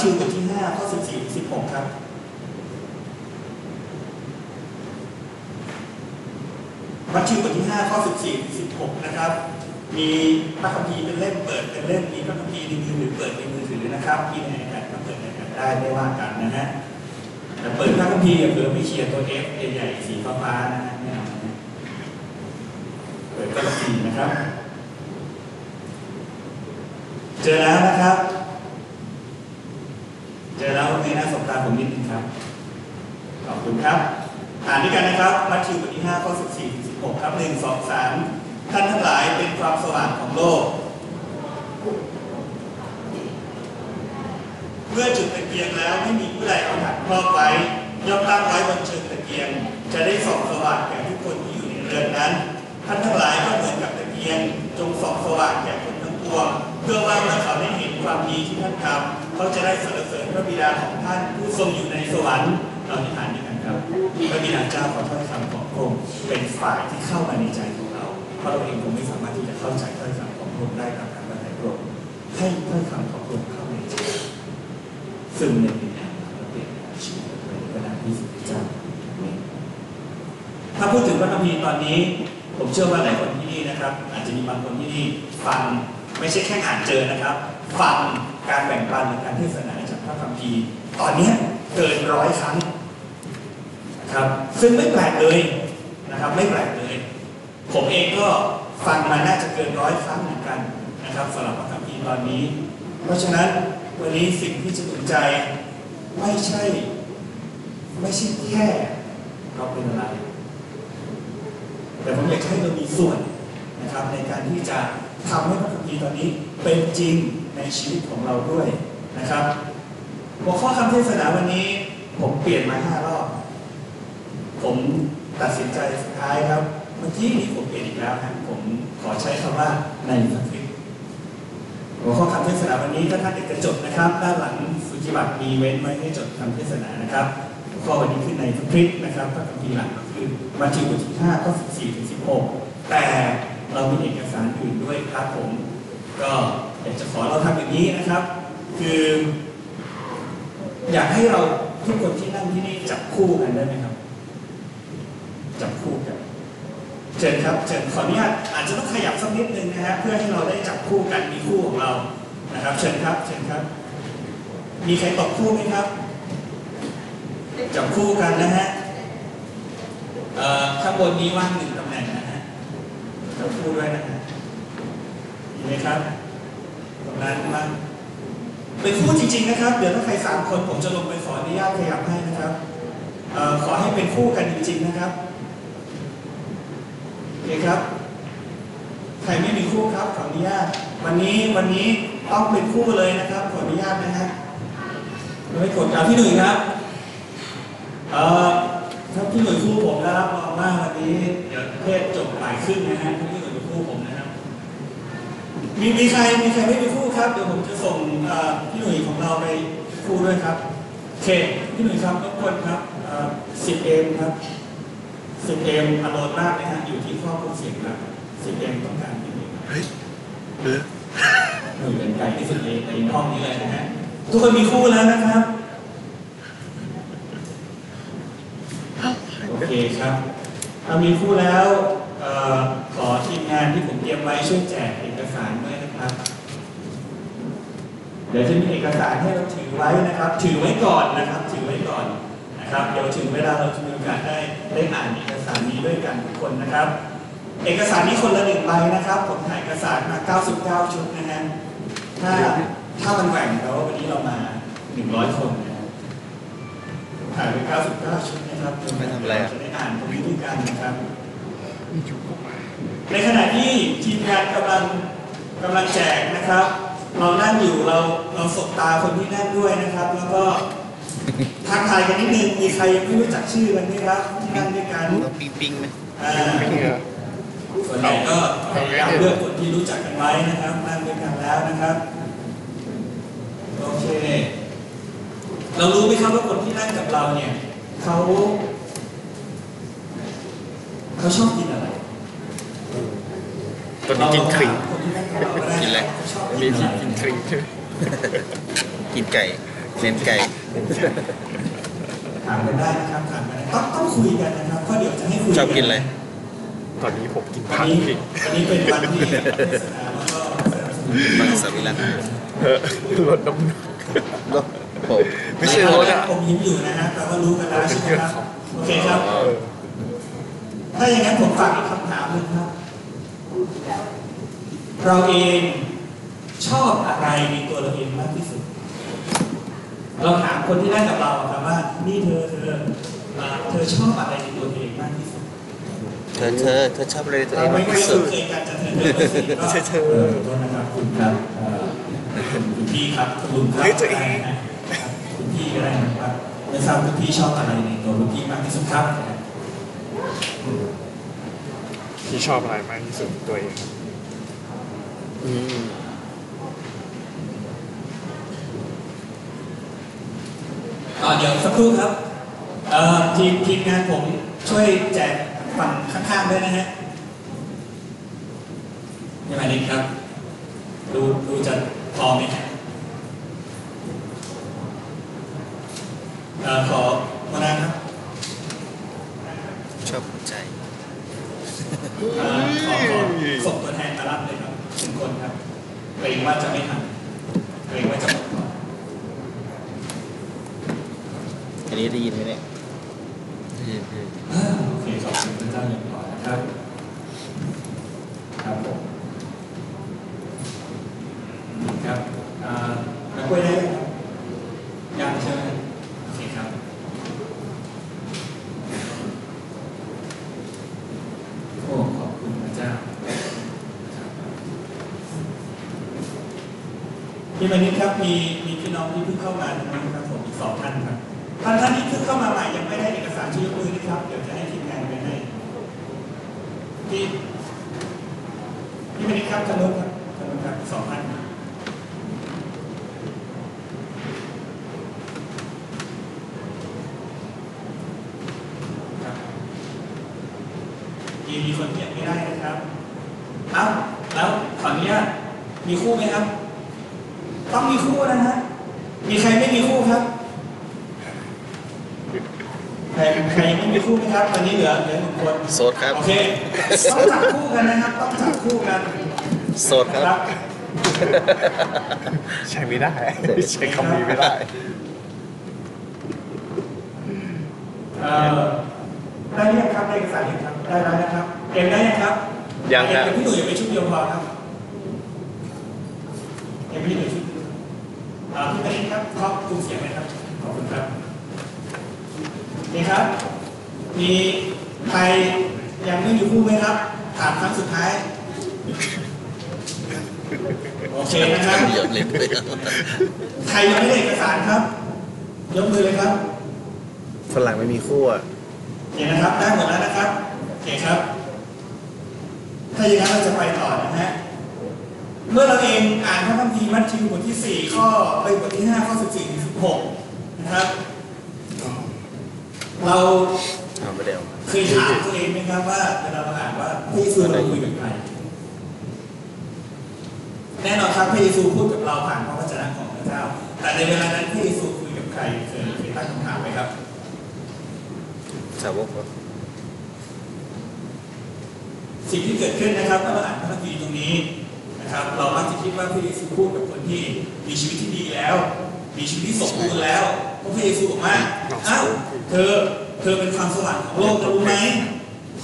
ธิวบทที่5ข้อ14 16 ครับ มัทธิวบทที่5ข้อ14 16 นะครับ มีพระคัมภีร์เป็นเล่มเปิดเป็นเล่มมีพระคัมภีร์ในมือหรือเปิดในมือถือนะครับที่ในแอปก็เปิดในแอปได้ไม่ว่ากันนะฮะแต่เปิดพระคัมภีร์อย่าเผื่อไม่เขียนตัว F ใหญ่ๆสีฟ้าๆนะฮะเปิดพระคัมภีร์นะครับ เจอแล้วนะครับ นหน้าสบตาผมนิดนึงครับ ขอบคุณครับ อ่านด้วยกันนะครับ มัทธิวบทที่5ข้อ14ถึง16 ครับ 1 2 3 ท่านทั้งหลายเป็นความสว่างของโลก เมื่อจุดตะเกียงแล้วไม่มีผู้ใดเอาถังครอบไว้ ย่อมตั้งไว้บนเชิงตะเกียง จะได้ส่องสว่างแก่ทุกคนที่อยู่ในเรือนนั้น ท่านทั้งหลายก็เหมือนกับตะเกียง จงส่องสว่างแก่คนทั้งปวง เพื่อว่าเมื่อเขาได้เห็นความดีที่ท่านทำ เขาจะได้สรรเสริญพระบิดาของท่านผู้ทรงอยู่ในสวรรค์เราที่อ่านด้กันครับพระบิดาเจ้าขอถ้อยคำของพระองค์เป็นฝ่ายที่เข้ามาในใจของเรา เพราะเราเองคงไม่สามารถที่จะเข้าใจถ้อยคำของพระองค์ได้ตามการบรรยายพระองค์ให้ถ้อยคำของพระองค์เข้าในใจซึ่งในวิญญาณเราเปลี่ยนชีวิตเราในพระนามที่สุดเจ้าถ้าพูดถึงพระคัมภีร์ตอนนี้ ผมเชื่อว่าหลายคนที่นี่นะครับ อาจจะมีบางคนที่นี่ฟังไม่ใช่แค่อ่านเจอนะครับ ฟัง การแบ่งปันหรือการเทศนาจากพระคัมภีร์ตอนนี้เกินร้อยครั้งนะครับ ซึ่งไม่แปลกเลยนะครับ ไม่แปลกเลย ผมเองก็ฟังมาน่าจะเกินร้อยครั้งเหมือนกันนะครับสำหรับพระคัมภีร์ตอนนี้ เพราะฉะนั้นวันนี้สิ่งที่จะหนุนใจไม่ใช่ ไม่ใช่แค่เราเป็นอะไร แต่ผมอยากให้เรามีส่วนนะครับในการที่จะทำให้พระคัมภีร์ตอนนี้เป็นจริง ในชีวิตของเราด้วยนะครับ หัวข้อคำเทศนาวันนี้ผมเปลี่ยนมาห้ารอบ ผมตัดสินใจสุดท้ายครับ เมื่อกี้นี้ผมเปลี่ยนอีกแล้วครับผมขอใช้คำว่าในพระคริสต์หัวข้อคำเทศนาวันนี้ถ้าท่านเด็กกระจดนะครับ ด้านหลังสุจิบัตรมีเว้นไว้ให้จดคำเทศนานะครับหัวข้อวันนี้คือในพระคริสต์นะครับพระคัมภีร์หลักก็คือมัทธิวบทที่5ข้อ14ถึง16แต่เรามีเอกสารอื่นด้วยครับผม ก็ อยากจะขอเราทำอย่างนี้นะครับ คือ อยากให้เราทุกคนที่นั่งที่นี่จับคู่กันได้ไหมครับ จับคู่กันเชิญครับเชิญขออนุญาตอาจจะต้องขยับสักนิดนึงนะฮะเพื่อให้เราได้จับคู่กันมีคู่ของเรานะครับ เชิญครับเชิญครับ มีใครตกคู่ไหมครับ จับคู่กันนะฮะข้างบนนี้ว่างหนึ่งตำแหน่งนะฮะจับคู่ด้วยนะฮะมีไหมครับ ตรงนั้นว่างเป็นคู่จริง ๆ นะครับ เดี๋ยวถ้าใครสามคนผมจะลงไปขออนุญาตขยับให้นะครับออขอให้เป็นคู่กันจริง ๆ นะครับโอเคครับ ใครไม่มีคู่ครับขออนุญาต วันนี้วันนี้ต้องเป็นคู่เลยนะครับ ขออนุญาตนะฮะไม่กดเอาพี่หนุ่ยครับเอ่อถ้าพี่หนุ่ยคู่ผมแล้วรับรองว่าวันนี้เดี๋ยวเทศจบบ่ายครึ่งนะฮะพี่หนุ่ย มีมีใครมีใครไม่มีคู่ครับเดี๋ยวผมจะส่งเอ่อพี่หนุ่ยของเราไปคู่ด้วยครับโอเคพี่หนุ่ยครับรบกวนครับสิบเอ็มครับสิบเอ็มอโลนมากนะฮะอยู่ที่ข้อควบเสียงครับสิบเอ็มต้องการที่นี่เฮ้ยเออหนุ่ยเป็นไกลที่สุดในในห้องนี้เลยนะฮะทุกคนมีคู่แล้วนะครับโอเคครับ ถ้ามีคู่แล้วเอ่อขอทีมงานที่ผมเตรียมไว้ช่วยแจกเอกสารด้วยนะครับ เดี๋ยวจะมีเอกสารให้เราถือไว้นะครับ ถือไว้ก่อนนะครับ ถือไว้ก่อนนะครับ เดี๋ยวถึงเวลาเราจะมีโอกาสได้ได้อ่านเอกสารนี้ด้วยกันทุกคนนะครับ เอกสารนี้คนละหนึ่งใบนะครับ ผมถ่ายเอกสารมา 99 ชุดนะฮะถ้าถ้ามันแหว่งแล้ววันนี้เรามา 100 คนนะครับ ถ่ายไป99ชุดนะครับไม่ทำอะไรอะจะได้อ่านตรงนี้ด้วยกันนะครับ ในขณะที่ทีมงานกำลังกำลังแจกนะครับ เรานั่งอยู่เราเราสบตาคนที่นั่งด้วยนะครับ แล้วก็ทักทายกันนิดนึง มีใครยังไม่รู้จักชื่อกันไหมครับที่นั่งด้วยกันต้องปิ๊งปิ๊งไหมอ่าส่วนใหญ่ก็พยายามเลือกคนที่รู้จักกันไว้นะครับนั่งด้วยกันแล้วนะครับ โอเค เรารู้ไหมครับว่าคนที่นั่งกับเราเนี่ยเขาเขาชอบกินอะไรตอนนี้กินครีมคนที่นั่งกับเราก็ได้กินอะไรเขาชอบมีกินอะไรที่กินทริงใช่ไหมกินไก่กเน้นไก่ถามกันได้นะครับถามกันได้ต้องต้องคุยกันนะครับเพราะเดี๋ยวจะให้คุยชอบกินอะไรตอนนี้ผมกินวัผันกนี้จริงวันนี้เป็นวันที่เทศนาแล้วก็สนับสนุนมังสวิรัตเออลดน้ำหนักรถ ผมไม่ใช่รถอะผมยิ้มอยู่นะฮะแต่ว่ารู้กันแล้วใช่ไหมครับโอเคครับเออถ้าอย่างนั้นผมฝากอีกคำถามหนึ่งครับ เราเองชอบอะไรในตัวเราเองมากที่สุด เราถามคนที่นั่งกับเราอะครับว่า นี่เธอเธออ่าเธอชอบอะไรในตัวเองมากที่สุด เธอเธอเธอชอบอะไรในตัวเอเรางไม่มากไม่ที่สุดเคยกันจะเธอเธอก็สิก็ใช่เธอเออขอโทษนะครับคุณครับเอ่อคุณพี่ครับคุณลุงครับเฮ้ยตัวเองนะครับคุณพี่ ก็ได้นะครับไม่ทราบคุณพี่ชอบอะไรในตัวคุณพี่มากที่สุดครับที่ชอบอะไรมากที่สุดตัวเองอืมอ่าเดี๋ยวสักครู่ครับเอ่อทีมทีมงานผมช่วยแจกฝั่งข้างๆด้วยนะฮะยังไงดีครับ ดูดูจะพอไหมฮะเอ่อ ขอมานาครับชอบใจเอ่อขอขอส่งตัวแทนมารับเลยครับหนึ่งคนครับเกรงว่าจะไม่ทันเกรงว่าจะหมดก่อนอันนี้ได้ยินไหมเนี่ยได้ยินได้ยินอ่าโอเคขอบคุณพระเจ้าอย่างก่อนนะครับครับผมครับอ่านักกล้วยได้ไหมครับยังใช่ไหมโอเคครับ โอ้ขอบคุณพระเจ้าครับพี่ มานิดครับมีมีพี่น้องที่เพิ่งเข้ามานะครับผมสองท่านครับท่านท่านที่เพิ่งเข้ามาใหม่ยังไม่ได้เอกสารชื่อยกมือนะครับเดี๋ยวจะให้ทีมงานไปให้ที่พี่มานิดครับทางโน้นครับทางโน้นครับสองท่านครับครับมีมีคนที่ยังไม่ได้นะครับเอ้าแล้วขออนุญาตมีคู่ไหมครับ ต้องมีคู่นะฮะ มีใครไม่มีคู่ครับ ใครใครไม่มีคู่ไหมครับ ตอนนี้เหลือเหลือหนึ่ง คนโสดครับ โอเคต้องจับคู่กันนะครับต้องจับคู่กันโสดครับนะใช้ไม่ได้ ใช้คำนี้ไม่ได้เอ่อได้เรียกครับได้เอกสารยังครับได้แล้วนะครับเอ็มได้ยังครับยังครับ เอ็มกับพี่หนุ่ยอย่าไปชุดเดียวพอครับเอ็มพี่หนุ่ยชุดเดียวอ่าพี่ตนิดครับครอบคุมเสียงไหมครับขอบคุณครับนี่ครับ มีใคร ยังไม่มีคู่ไหมครับถามครั้งสุดท้าย โอเคนะครับหยดเล็บเลยครับใครยังไม่ได้เอกสารครับ ยกมือเลยครับ ฝรั่งไม่มีคู่อะโอเคนะครับ ได้หมดแล้วนะครับโอเคครับ ถ้าอย่างนั้นเราจะไปต่อนะฮะ เมื่อเราเองอ่านพระคัมภีร์มัทธิวบทที่ 4 ข้อไปบทที่ 5 ข้อ 14ถึง16 นะครับ เรา เอาไปเดี๋ยวเคยถามตัวเองไหมครับว่าเวลาเราอ่านว่าพระเยซูเราคุยกับใครแน่นอนครับพระเยซูพูดกับเราผ่านพระวจนะของพระเจ้า แต่ในเวลานั้นพระเยซูคุยกับใครเคยเคยตั้งคำถามไหมครับสาวกครับสิ่งที่เกิดขึ้นนะครับเมื่อเราอ่านพระคัมภีร์ตรงนี้นะครับ เรามักจะคิดว่าพระเยซูพูดกับคนที่มีชีวิตที่ดีแล้ว มีชีวิตที่สมบูรณ์แล้วเพราะพระเยซูบอกว่าอ้าวเธอ เธอเป็นความสว่างของโลกรู้ไหม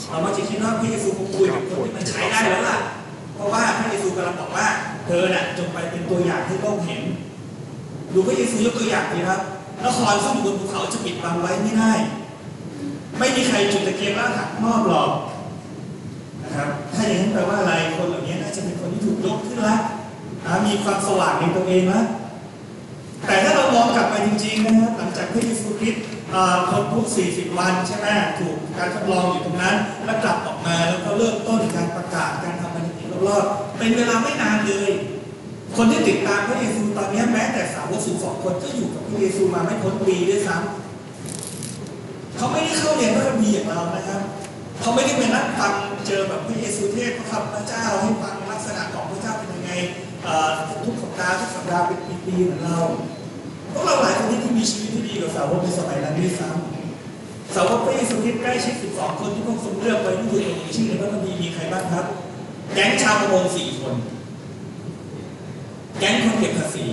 เรามักจะคิดว่าพระเยซูคงคุยกับคนที่มันใช้ได้แล้วล่ะ เพราะว่าพระเยซูกำลังบอกว่า เธอน่ะจงไปเป็นตัวอย่างให้โลกเห็น ดูพระเยซูยกตัวอย่างดีครับนครซึ่งอยู่บนภูเขาจะปิดบังไว้ไม่ได้ ไม่มีใครจุดตะเกียงแล้วหักมอบหรอกนะครับถ้าอย่างนั้นแปลว่าอะไรคนเหล่านี้น่าจะเป็นคนที่ถูกยกขึ้นละอ่ามีความสว่างในตัวเองละแต่ถ้าเรามองกลับไปจริงๆนะครับ คนทุก 40 วันใช่ไหมถูกการทดลองอยู่ตรงนั้น แล้วกลับออกมาแล้วก็เริ่มต้นการประกาศการทำบันทึกรอบๆเป็นเวลาไม่นานเลย คนที่ติดตามพระเยซูตอนนี้แม้แต่สาวก12คนก็อยู่กับพระเยซูมาไม่พ้นปีด้วยซ้ำเขาไม่ได้เข้าเรียนพระคัมภีร์อย่างเรานะครับเขาไม่ได้ไปนั่งฟังเจอแบบพระเยซูเทศน์พระคำพระเจ้าให้ฟังลักษณะของพระเจ้าเป็นยังไงทุกสัปดาห์ทุกสัปดาห์เป็นปีๆเหมือนเรา พวกเราหลายคนสาวกในสมัยนั้นด้วยซ้ำสาวกพระเยซูคริสต์ใกล้ชิด12 คนที่พระองค์ทรงเลือกไว้นี่คือมีชื่อในพระคัมภีร์มีใครบ้างครับ แก๊งชาวประมงสี่คน แก๊งคนเก็บภาษี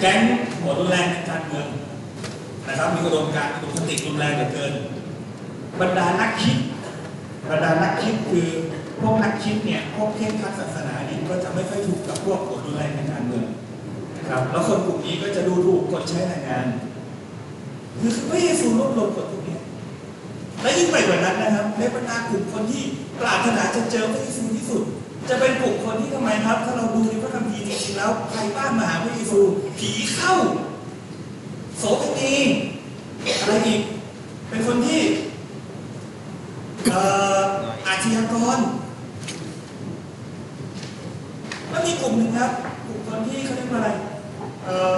แก๊งหัวรุนแรงในการเมืองนะครับมีอุดมการณ์อุดมคติรุนแรงเหลือเกิน บรรดานักคิด บรรดานักคิดคือพวกนักคิดเนี่ยพวกเข่งคัดศาสนาเนี่ยก็จะไม่ค่อยถูกกับพวกหัวรุนแรงในการเมือง ครับแล้วคนกลุ่มนี้ก็จะดูถูกคนใช้แรงงานคือพระเยซูรวบรวมคนพวกนี้และยิ่งไปกว่านั้นนะครับในบรรดากลุ่มคนที่ปรารถนาจะเจอพระเยซูที่สุด จะเป็นกลุ่มคนที่ทำไมครับ ถ้าเราดูในพระคัมภีร์จริงๆแล้วใครบ้านมาหาพระเยซูผีเข้าโสตนีอะไรอีก เป็นคนที่เอ่ออาชญากรแล้วมีกลุ่มหนึ่งครับ กลุ่มคนที่เขาเรียกว่าอะไรเอ่อ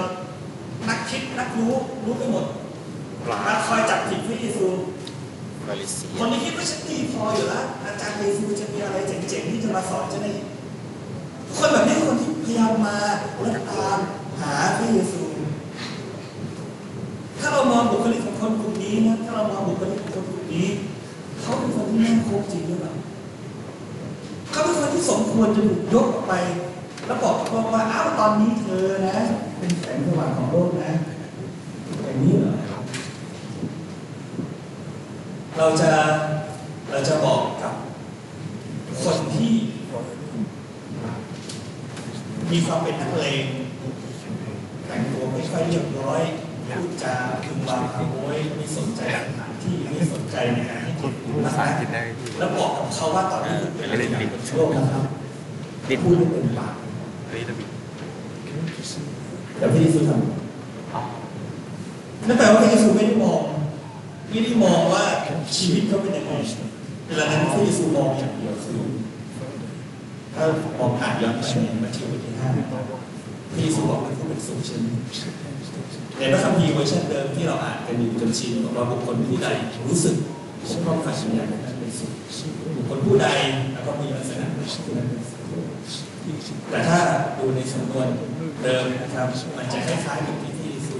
นักคิดนักรู้รู้ไปหมด ปลา มาคอยจับผิดพระเยซู มาเลเซีย คนที่คิดว่าฉันดีพออยู่แล้ว อาจารย์เยซูจะมีอะไรเจ๋งๆที่จะมาสอนฉันได้คนแบบนี้คือคนที่พยายามมาและตามหาพระเยซู ถ้าเรามองบุคลิกของคนกลุ่มนี้นะถ้าเรามองบุคลิกของคนกลุ่มนี้เขาเป็นคนที่น่าคบจริงหรือเปล่าเขาเป็นคนที่สมควรจะถูกยกออกไป แล้วบอกกับโลกว่าอ้าวตอนนี้เธอนะ เป็นแสงสว่างของโลกนะอย่างนี้เหรอ เราจะเราจะบอกกับคนที่ มีความเป็นนักเลงแต่งตัวไม่ค่อยเรียบร้อยพูดจาพึมพำขโมยไม่สนใจสถานที่ไม่สนใจในการให้เกียรติผู้ ภา นะ ษาอังกฤษได้พี่ แล้วบอกกับเขาว่าตอนนี้คุณเป็นอะไรอย่างบนโลกนะครับ ดิด พูดไม่เป็นปาก ลิตบิด แต่พระเยซูท อ๋อำนั่นแป ลว่าพระเยซูไม่ได้มองไม่ได้มองว่าชีวิตเขาเป็นยังไงเวลานั้นพระเยซูมองอย่างเดียวคือถ้ามองอ่านย้อนไปในมัทธิวบทที่ห้าพระเยซูบอกเป็นผู้เป็นสุขช่นในพระคัมภีร์เวอร์ชันเดิมที่เราอ่านกันอยู่จนชินบอกว่าบุคคลผู้ใดรู้สึกพบความฝันอย่างนั้นเป็นสุขบุคคลผู้ใดแล้วก็มีลักษณะนั้นเป็นสุขแต่ถ้าดูในสำนวนเดิมนะครับ มันจะคล้ายๆกับที่ที่สู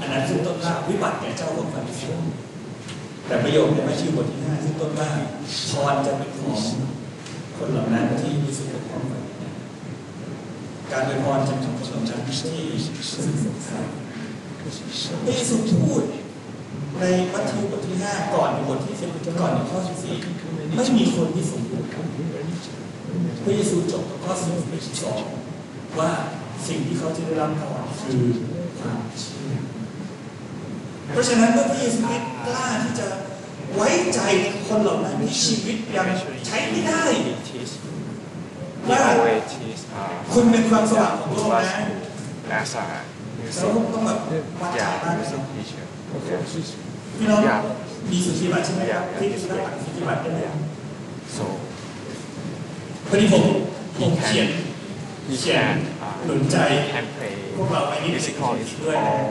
อันนั้นคือต้นว่าวิบัติแก่เจ้าพวกฟาริสีแต่ประโยคในมัทธิวบทที่ห้าที่ต้นว่าพรจะเป็นของคนเหล่านั้นที่มีสุขภาพการเป็นพรจะเป็นของชนชั้นที่สึกสงสารพระเยซูพูดในมัทธิวบทที่ห้าก่อนในบทที่สิบก่อนในข้อสิบสี่ไม่มีคนที่สมบูรณ์พระเยซูจบกับข้อสรุปในที่สองว่า สิ่งที่เขาจะได้รับก่อนคือความเชื่อ เพราะฉะนั้นเมื่อพระเยซูคริสต์กล้าที่จะไว้ใจในคนเหล่านั้นที่ชีวิตยังใช้ไม่ได้ทีสว่าเวทีสอ่าคุณเป็นความสว่างของโลกนะแอสามิวแล้สิวกต้องแบบวัดยาใจบ้างมิวนะสิกทีเชอร์พี่น้องมีสุทธิบัตรใช่ไหมครับที่จะได้สุทธิบัตรได้ไหมโซพอดีผมผมเขียน you เขียน can หนุนใจ can play พวกเราไปนิดนึง musical is ด้วยนะ all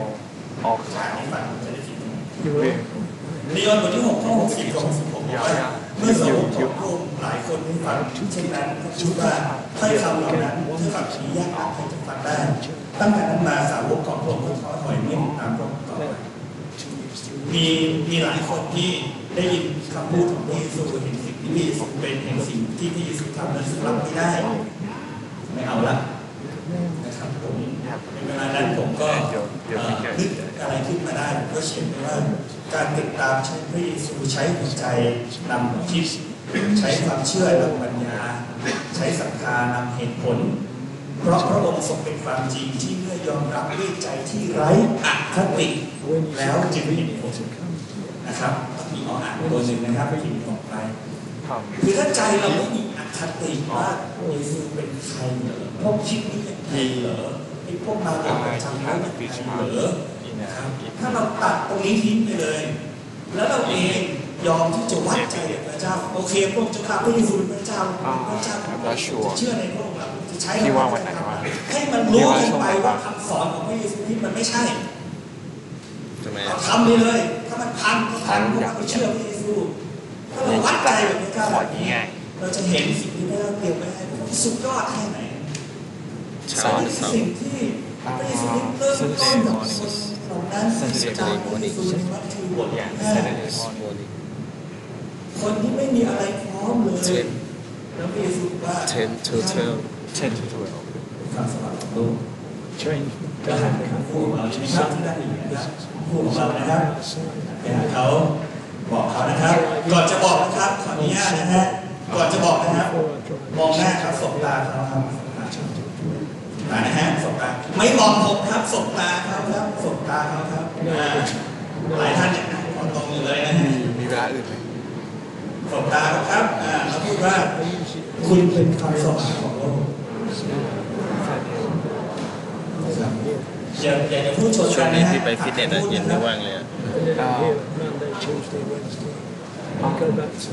all อ่านให้ฟังจะได้คิด with ในยอห์นบทที่6ข้อ60ของ16บอกว่าเมื่อสาวกของพระองค์หลายคนได้ฟังเช่นนั้นก็คิดว่าถ้อยคำเหล่านั้นถ้อยคำที่ยากนักใครจะฟังได้ตั้งแต่นั้นมาสาวกของพระองค์ก็ท้อถอยไม่ติดตามพระองค์ต่อไปมีมีหลายคนที่ได้ยินคำพูดของพระเยซูเห็นสิ่งที่พระเยซูเป็นเห็นสิ่งที่พระเยซูทำแล้วรู้สึกรับไม่ได้ ไม่เอาละนะครับผมในเวลานั้นผมก็เอ่อนึกอะไรขึ้นมาได้ผมก็เขียนไปว่า การติดตามใช้พระเยซูใช้หัวใจนำคิดใช้ความเชื่อนำปัญญา ใช้ศรัทธานำเหตุผล เพราะพระองค์ทรงเป็นความจริงที่เมื่อยอมรับด้วยใจที่ไร้อคติแล้วจึงเห็นผลนะครับต้องมีออ่านตัวหนึ่งนะครับพิมพ์ต่อไปทำคือถ้าใจเราไม่มีอ คติว่าเยซูเป็นใครเหรอพวกคิดนี้เป็นใครเหรอไอ้พวกมาเป็นประจำแล้วเป็นใครเหรอนะครับถ้าเราตัดตรงนี้ทิ้งไปเลย แล้วเราเองยอมที่จะวัดใจกับพระเจ้า โอเคพวกจะข้าพระเยซูเป็นพระเจ้าเป็นพระเจ้าของเราจะเชื่อในพระองค์เราจะใช้พี่ว่าวันไหนวะให้มันรู้กันไปว่าคำสอนของพระเยซูคริสต์มันไม่ใช่ทำไมเราทำไปเลย ถ้ามันพังก็พังเพราะว่าเราเชื่อพระเยซูถ้าเราวัดใจกับพระเจ้าขออย่างนี้ไง เราจะเห็นสิ่งที่พระเจ้าเตรียมไว้ให้พวกเราสุดยอดแค่ไหนชเช้าอันวันนี้คือเสาร์สิ่งที่พระเยซูคริสต์เริ่มต้นกับคนเหล่านั้นที่ตามพระเยซูในมัทธิวบทที่ Yeah, ห้า Saturday morning. คนที่ไม่มีอะไรพร้อมเลย Ten แล้วพระเยซูบอกว่า10 to 12 10 to 12. ความสว่างของโลก Change. ก็หันไปหาคู่ของเราใช่ไหมครับที่ได้อยู่นะครับคู่ของเรานะครับไปหาเขาบอกเขานะครับก่อนจะบอกนะครับขออนุญาตนะฮะ ก่อนจะบอกนะครับมองหน้าครับสบตาเขาครับตานะฮะสบตา ไม่มองผมครับสบตาเขาครับสบตาเขาครับอ่าหลายท่านเนี่ยนั่งมองตรงอยู่เลยนะฮะมีเวลาอื่นไหมสบตาเขาครับอ่าเขาพูดว่าคุณเป็นความสว่างของโลกครับอย่าอย่าอย่าพูดชนช่วกังนนี้นะฮะพี่ไปฟิตเนสอะเย็นไม่ว่างเลยอะอ่า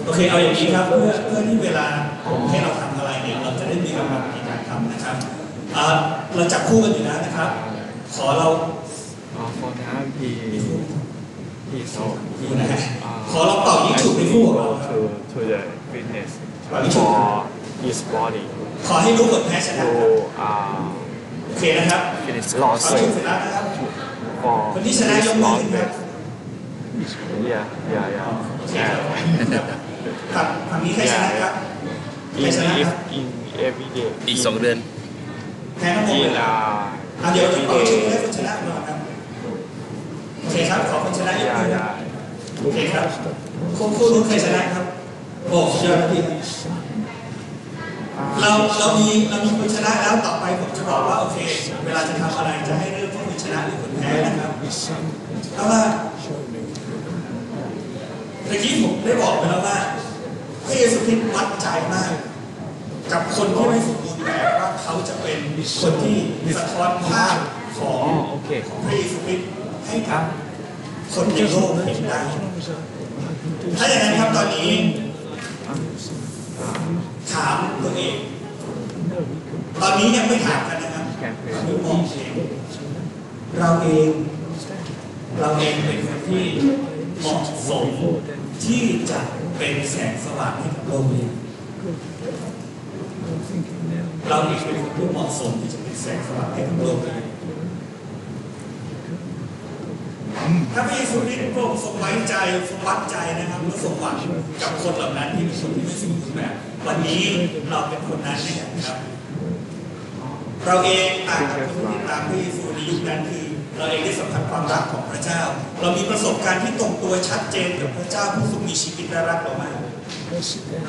โอเคเอาอย่างนี้ครับเพื่อเพื่อที่เวลาผมให้เราทำอะไรเนี่ยเราจะได้มีกำลังในการทำนะครับอ่าเราจับคู่กันอยู่แล้วนะครับ ขอเราอ่า for now he he so ดูนะฮะขอเราเป่ายิงฉุบในคู่ของเราครับ to to the fitness เป่ายิงฉุบ for his body ขอให้รู้ผลแพ้ชนะ to ครับ uh โอเคนะครับ finish เป่า lost ยิงฉุบ weight เสร็จแล้วนะครับ for คนที่ชนะยกมือ lost ขึ้นครับ weight yeah yeah yeah โอเคครับฝั่งฝั่งนี้ใครชนะครับใคร in ชนะค if รับ in every day อีก2เดือน แพ้ทั้งหมดเล in ย uh อะเดี๋ยวจะ every เป่ายิงฉุบ day ให้คนชนะก่อนครับโอเคครับ ขอคนชนะยก yeah มือครับ yeah โอเคครับคู่คู่รู้ใครชนะครับโอ้เชื่อพี่เราเรามีเรามีคนชนะแล้วต่อไปผมจะบอกว่าโอเค เวลาจะทำอะไรจะให้เลือกว่าคนชนะหรือคนแพ้นะครับเอาว่าเมื่อกี้ผมได้บอกไปแล้วว่าพระเยซูคริสต์วัดใจมาก กับคนที่ไม่สมบูรณ์แบบว่าเขาจะเป็นคนที่สะท้อนภาพของอ๋อโอเคพระเยซูคริสต์ให้กับคนในโลกเห็นได้ถ้าอย่างนั้นครับตอนนี้ ถามตัวเอง ตอนนี้ยังไม่ถามกันนะครับตอนนี้มองเองเราเอง เราเองเป็นคนที่เหมาะสม ที่จะเป็นแสงสว่างให้กับโลกนี้เราเองเป็นคนที่เหมาะสมที่จะเป็นแสงสว่างให้กับโลกนี้ถ้าพระเยซูคริสต์พระองค์ทรงไว้ใจทรงวัดใจนะครับและทรงหวังกับคนเหล่านั้นที่เป็นคนที่ไม่สมบูรณ์แบบวันนี้เราเป็นคนนั้นนะครับ เราเองต่างกับคนที่ตามพระเยซูในยุคนั้นคือ เราเองได้สัมผัสความรักของพระเจ้า เรามีประสบการณ์ที่ตรงตัวชัดเจนกับพระเจ้าผู้ทรงมีชีวิตและรักเรามาก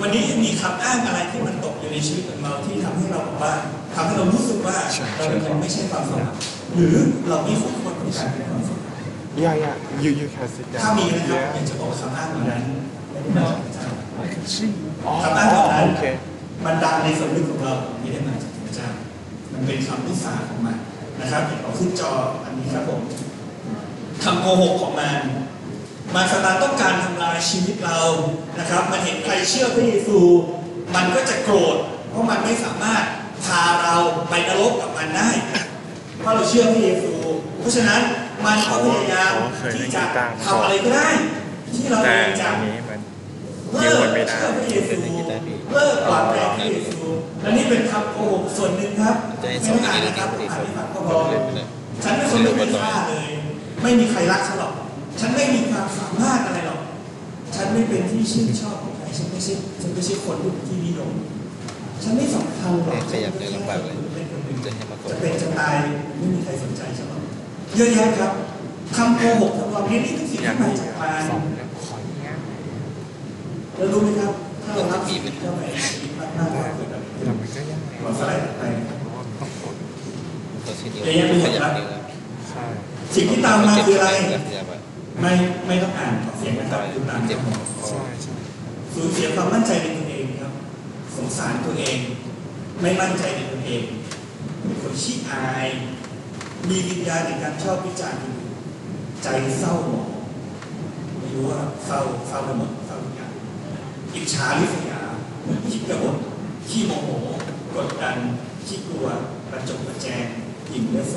วันนี้ยังมีคำอ้างอะไรที่มันตกอยู่ในชีวิตของเราที่ทำให้เราบอกว่าทำให้เรารู้สึกว่าเรายังไม่ใช่ความสำเร็จหรือเราไม่คู่ควรกับการเป็นความสำเร็จ yeah yeah you you can sit ถ้า down มีนะครับ yeah อยากจะบอกคำอ้างเหล่านั้นไม่ได้มาจากพระเจ้าอ๋อคำอ้างเหล่านั้นโอเคมันดังในสำนึกของเราไม่ได้มาจากพระเจ้า มันเป็นคำพิสาของมันนะครับเห็นเอาขึ้นจออันนี้ ครับผมคำโกหกของมันมันสตานต้องการทำลายชีวิตเรานะครับ มันเห็นใครเชื่อพระเยซู มันก็จะโกรธ เพราะมันไม่สามารถพาเราไปนรกกับมันได้เพราะเราเชื่อพระเยซู เพราะฉะนั้นมันก็พยายามที่จะทำอะไรก็ได้ ที่เราแต่เองจะอันนี้มันเลิกเชื่อพระเยซูเลิกหวังในพระเยซูและนี่เป็นคำโกหกส่วนหนึ่งครับจะให้ไม่สอนได้อันอ่านนี้นะครับพอดีอ่านให้ฟังก็พลอ งเล่นไปเลยฉันเป็นคนไม่มีค่าเลย ไม่มีใครรักฉันหรอก ฉันไม่มีความสามารถอะไรหรอก ฉันไม่เป็นที่ชื่นชอบของใครฉันไม่ใช่ฉันไม่ใช่คนที่เป็นที่นิยมฉันไม่สำคัญหรอกขยับได้ลำบากเลยเป็นคนหนึ่งจะให้มากดจะเป็นจะตายไม่มีใครสนใจฉันหรอกเยอะแยะครับคำโกหกของเราเนี่ยนี่คือสิ่งที่มาจากปานสองแล้วขออย่างเงี้ยแล้วรู้ไหมครับถ้าเรารับสิ่งที่เข้าไปคิดมากๆก็คือแบบแต่มันก็ยังไงขอสไลด์ถัดไป ตัวที่นิ้วระยะประโยขชน์ยับครับนิ้วแล้วใช่สิ่งที่ตามมาคืออะไร ไม่ไม่ต้องอ่านเสียงนะครับดูตามเจ็บใช่ใช่สูญเสียความมั่นใจในตัวเองครับ สงสารตัวเอง ไม่มั่นใจในตัวเองเป็นคนขี้อาย มีวิญญาณในการชอบวิจารณ์ใจเศร้าหมองไม่รู้ว่าเศร้าเศร้าไปหมดเศร้าทุกอย่างอิจฉาริษยาคิดกระบฏขี้โมโหกดดันขี้กลัวประจบประแจง หญิงและโส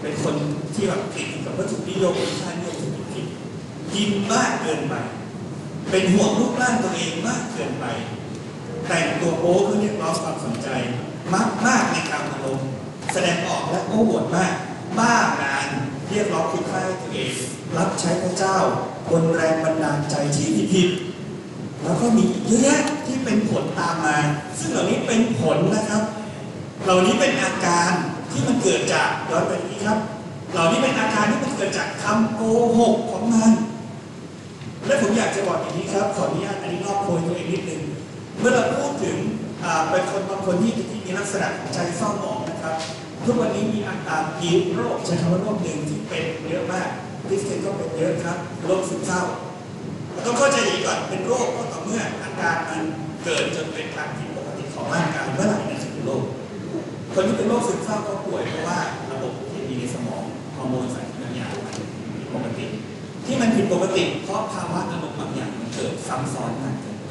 เป็นคนที่แบบติดกับวัตถุนิยมวิชานิยมที่ผิดกินมากเกินไป เป็นห่วงรูปร่างตัวเองมากเกินไป แต่งตัวโป๊เพื่อเรียกร้องความสนใจมากมากในการอารมณ์แสดงออกและโอ้อวดมากบ้างานเรียกร้องคุณค่าตัวเอง รับใช้พระเจ้าบนแรงบันดาลใจที่ผิดแล้วก็มีเยอะแยะที่เป็นผลตามมา ซึ่งเหล่านี้เป็นผลนะครับ เหล่านี้เป็นอาการ ที่มันเกิดจากย้อนไปนี้ครับ เหล่านี้เป็นอาการที่มันเกิดจากคำโกหกของมันและผมอยากจะบอกอย่างนี้ครับ ขออนุญาตอันนี้นอกโพยตัวเองนิดนึงเมื่อเราพูดถึงเป็นคนบางคนที่ที่มีลักษณะของใจเศร้าหมองนะครับทุกวันนี้มีอาการมีโรคใช้คำว่าโรคหนึ่งที่เป็นเยอะมากคริสเตียนก็เป็นเยอะครับโรคซึมเศร้าต้องเข้าใจอย่างนี้ก่อนเป็นโรคก็ต่อเมื่ออาการมันเกิดจนเป็นการผิดปกติของร่างกายเมื่อไหร่นั่นคือโรค คนที่เป็นโรคซึมเศร้าก็ป่วยเพราะว่าระบบเคมีในสมองฮอร์โมนสารบางอย่างมันผิดปกติ ที่มันผิดปกติ เพราะภาวะรมณ์บางอย่างมันเกิดซ้ำซ้อนมากเกินไป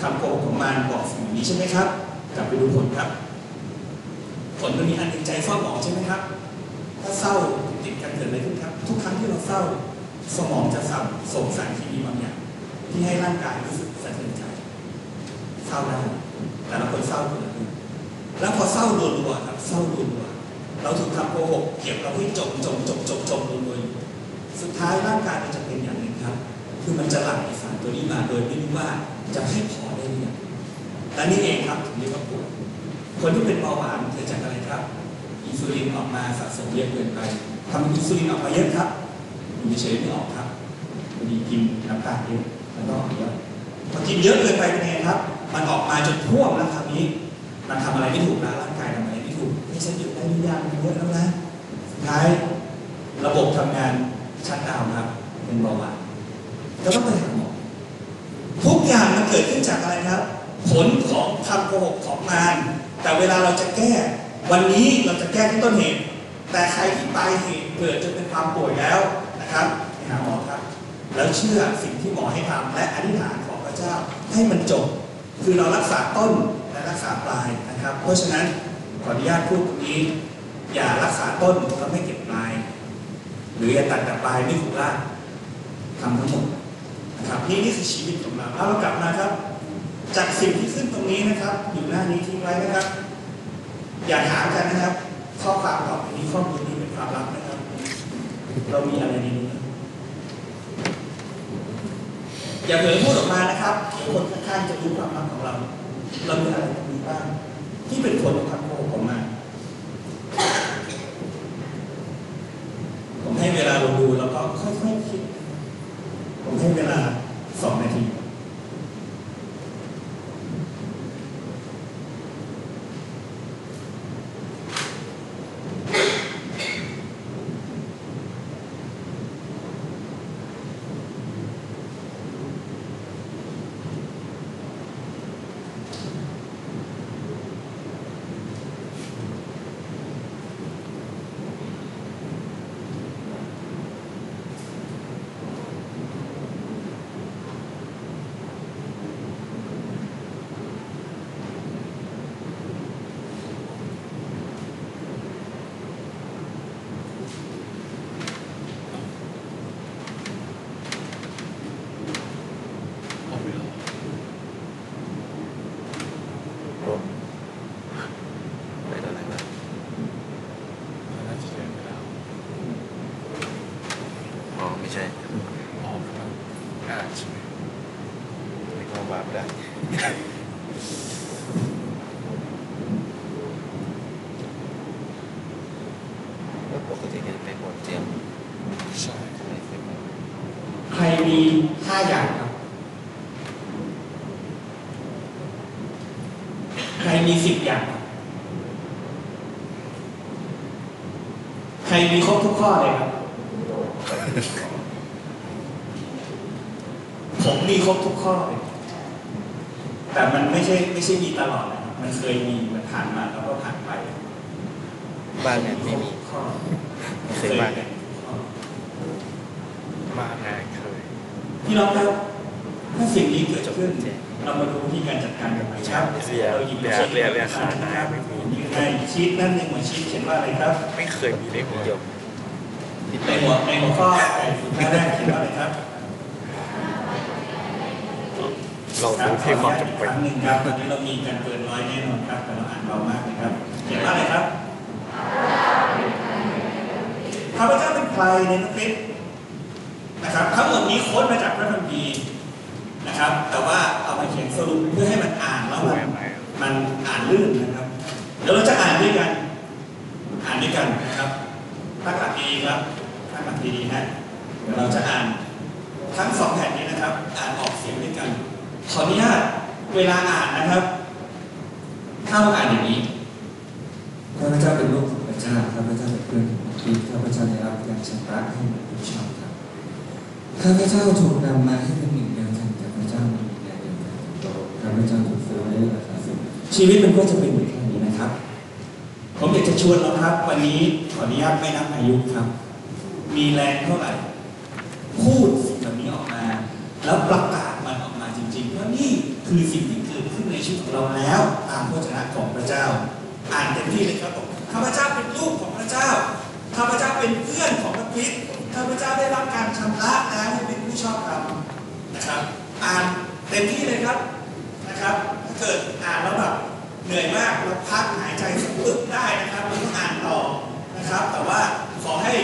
คำโกหกของมันบอกสิ่งนี้ใช่ไหมครับ กลับไปดูผลครับ ผลมันมีอันหนึ่งใจเศร้าหมองใช่ไหมครับ ถ้าเศร้าติดกันเกิดอะไรขึ้นครับ ทุกครั้งที่เราเศร้าสมองจะสั่งส่งสารเคมีบางอย่าง ที่ให้ร่างกายรู้สึกสะเทือนใจ เศร้าได้แต่ละคนเศร้าคนละเรื่อง แล้วพอเศร้ารัวๆครับเศร้ารัวๆเราถูกทำโกหกเก็บเราให้จมจมจมจมจมรัวๆอยู่สุดท้ายร่างกายมันจะเป็นอย่างหนึ่งครับ คือมันจะหลั่งสารตัวนี้มาโดยไม่รู้ว่าจะให้พอได้หรือยังและนี่เองครับถึงเรียกว่าปวยคนที่เป็นเบาหวานเกิดจากอะไรครับ อินซูลินออกมาสะสมเยอะเกินไปทำอินซูลินออกมาเยอะครับอยู่เฉยไม่ออกครับพอดีกินน้ำตาลเยอะแล้วก็เยอะพอกินเยอะเกินไปเป็นไงครับ มันออกมาจนท่วมแล้วคราวนี้ มันทำอะไรไม่ถูกนะร่างกายทำอะไรไม่ถูกไม่ใช่หยุดได้หรือยังมันเยอะแล้วนะสุดท้ายระบบทำงานชัดดาวน์ครับ เป็นเบาหวานก็ต้องไปหาหมอทุกอย่างมันเกิดขึ้นจากอะไรครับ ผลของคำโกหกของมารแต่เวลาเราจะแก้ วันนี้เราจะแก้ที่ต้นเหตุ แต่ใครที่ปลายเหตุเกิดจนเป็นความป่วยแล้วนะครับไปหาหมอครับ แล้วเชื่อสิ่งที่หมอให้ทำและอธิษฐานของพระเจ้าให้มันจบ คือเรารักษาต้นและ รักษาปลายนะครับ เพราะฉะนั้นขออนุญาตพูดตรงนี้ อย่ารักษาต้นแล้วไม่เก็บปลาย หรืออย่าตัดแต่ปลายไม่ถูกราทำทั้งหมดนะครับนี่นี่คือชีวิตของเราเอาเรากลับมาครับ จากสิ่งที่ขึ้นตรงนี้นะครับ อยู่หน้านี้ทิ้งไว้นะครับ อย่าถามกันนะครับ ข้อความต่อไปนี้ข้อมูลนี้เป็นความลับนะครับ เรามีอะไรในนี้อย่าเผลอพูดออกมานะครับเดี๋ยวคนข้างๆจะรู้ความลับของเรา เรามีอะไรมีบ้างที่เป็นผลของคำโกหกของมา ผมให้เวลาเราดูแล้วก็ค่อยๆคิด ผมให้เวลาสองนาที ออกไปแล้ว ไปตอนไหนวะ น่าจะเดินไปแล้ว อ๋อไม่ใช่ ออกแล้วอ่าใช่ไหม ไม่ก็บาปได้แล้วปกติจะไปบวชเจียม ใช่ ไม่เคยไป ใคร มีห้าอย่างครับ ใครมีสิบอย่างครับใครมีครบทุกข้อเลยครับ ผมมีครบทุกข้อเลยแต่มันไม่ใช่ไม่ใช่มีตลอดนะครับมันเคยมีมันผ่านมาแล้วก็ผ่านไปบ้านเนี่ยไม่มีข้อไม่เคยบ้านเนี่ยมาแรงเคย พี่น้องครับถ้าสิ่งนี้เกิดขึ้นเรามาดูวิธีการจัดการกับมันครับเราหยิบเรียนเรีนเรียนนะครับอยู่ในชีตนั่นในหัวชีตเขียนว่าอะไรครับ ไม่เคยมีในหัวเดียวในหัวในหัวข้อหน้าแรกเขียนว่าอะไรครับเราดูเพียงความจำเป็นหนึ่งครับตอนนี้เรามีการเกินร้อยแน่นอนครับแต่เราอ่านเบามากนะครับเขียนว่าอะไรครับข้าพเจ้าเป็นใครในคลิป นะครับทั้งหมดนี้โค้ดมาจากพระคัมภีร์นะครับ แต่ว่าเอามาเขียนสรุปเพื่อให้มันอ่านแล้วมันมันอ่านลื่นนะครับ เดี๋ยวเราจะอ่านด้วยกัน อ่านด้วยกันนะครับตั้งหลักดีครับตั้งหลักดีๆนะเดี๋ยวเราจะอ่านทั้งสองแผ่นนี้นะครับ อ่านออกเสียงด้วยกันขออนุญาตเวลาอ่านนะครับถ้าเราอ่านอย่างนี้ข้าพเจ้าเป็นลูกของพระเจ้าข้าพเจ้าเป็นเพื่อนของคริสต์ข้าพเจ้าได้รับการชำระให้เหมือนผู้ชอบครับ ข้าพเจ้าถูกนำมาให้เป็นหนึ่งเดียวกันกับพระเจ้าในวิญญาณเดียวกันโลกข้าพเจ้าถูกซื้อไว้ด้วยราคาสูงชีวิตมันก็จะเป็นเหมือนแค่นี้นะครับ ผมอยากจะชวนเราครับ วันนี้ขออนุญาตไม่นับอายุครับ มีแรงเท่าไหร่ พูดสิ่งเหล่านี้ออกมา แล้วประกาศมันออกมาจริงๆว่านี่คือสิ่งที่เกิดขึ้นในชีวิตของเราแล้ว ตามพระวจนะของพระเจ้า อ่านเต็มที่เลยครับผมข้าพเจ้าเป็นลูกของพระเจ้าข้าพเจ้าเป็นเพื่อนของพระคริสต์ ข้าพเจ้าได้รับการชำระแล้วให้เป็นผู้ชอบธรรมนะครับ อ่านเต็มที่เลยครับนะครับถ้าเกิดอ่านแล้วแบบเหนื่อยมากเราพักหายใจสักปึ๊บได้นะครับเราต้องอ่านต่อนะครับ แต่ว่าขอให้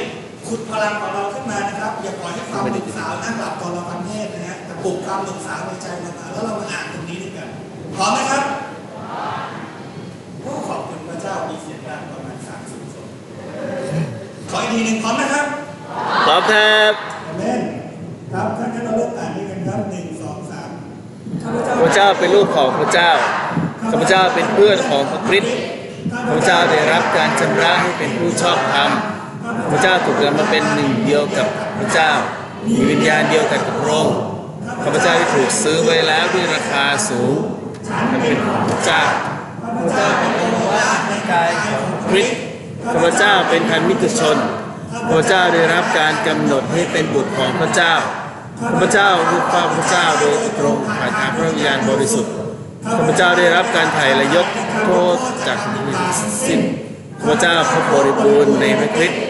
ขุดพลังของเราขึ้นมานะครับ อย่าปล่อยให้ความหนุ่มสาวนั่งหลับตอนเราฟังเทศน์นะฮะแต่ปลุกความหนุ่มสาวในใจเรามาแล้วเรามาอ่านตรงนี้ด้วยกันพร้อมไหมครับโอ้ขอบคุณพระเจ้ามีเสียงดังประมาณสามสิบคนขออีกทีหนึ่งพร้อมนะครับ พร้อมครับอาเมนครับท่านนั้นเราเริ่มอ่านด้วยกันครับหนึ่งสองสามข้าพเจ้าพระเจ้าเป็นลูกของพระเจ้าข้าพเจ้าเป็นเพื่อนของพระคริสต์ข้าพเจ้าได้รับการชำระให้เป็นผู้ชอบธรรมข้าพเจ้าถูกนำมาเป็นหนึ่งเดียวกับพระเจ้า มีวิญญาณเดียวกันกับพระองค์ข้าพเจ้าได้ถูกซื้อไว้แล้วด้วยราคาสูงและเป็นของพระเจ้าข้าพเจ้าเป็นองค์พระในกายของคริสต์ข้าพเจ้าเป็นพันมิตรชน ข้าพเจ้าได้รับการกำหนดให้เป็นบุตรของพระเจ้าข้าพเจ้ารู้เฝ้าพระเจ้าโดยตรงผ่านทางพระวิญญาณบริสุทธิ์ข้าพเจ้าได้รับการไถ่และยกโทษจากสิ่งที่สิ้นข้าพเจ้าพบบริบูรณ์ในพระคริสต์